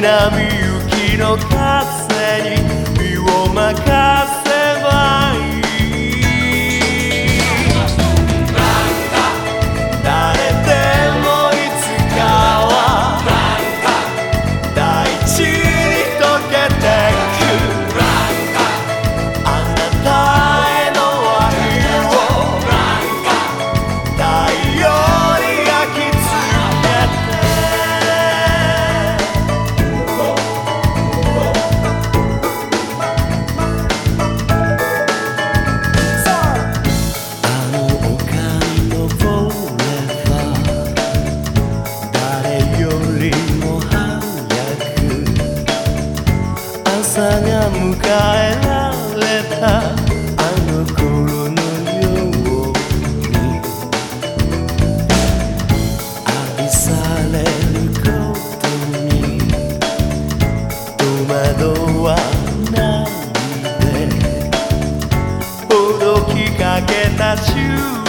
南行きの風に身を任せ That you.